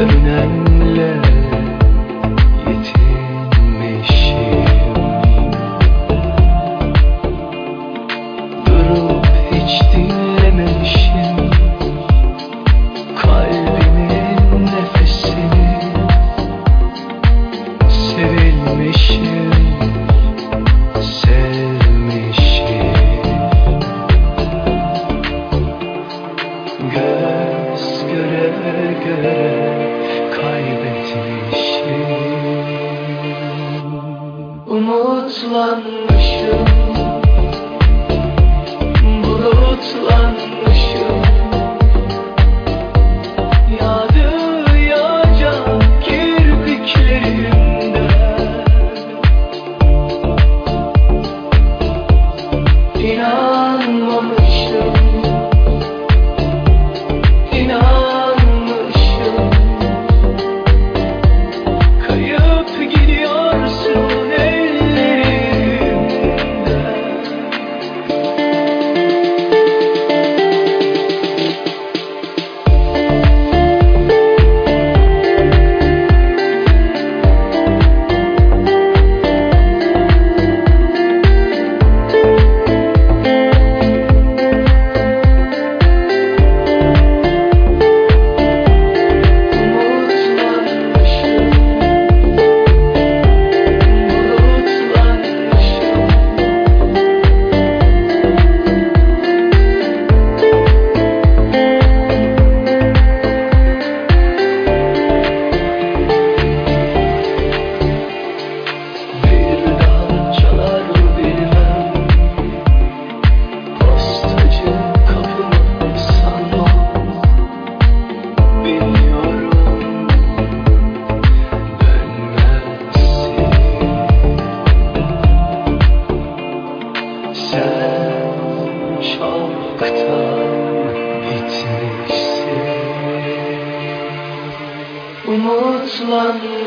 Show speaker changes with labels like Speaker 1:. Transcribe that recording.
Speaker 1: Sönenle yetinmişim Durup hiç dinlememişim. Kalbimin nefesini Sevilmişim. Sevmişim. Göz göre göre Bulutlar Islam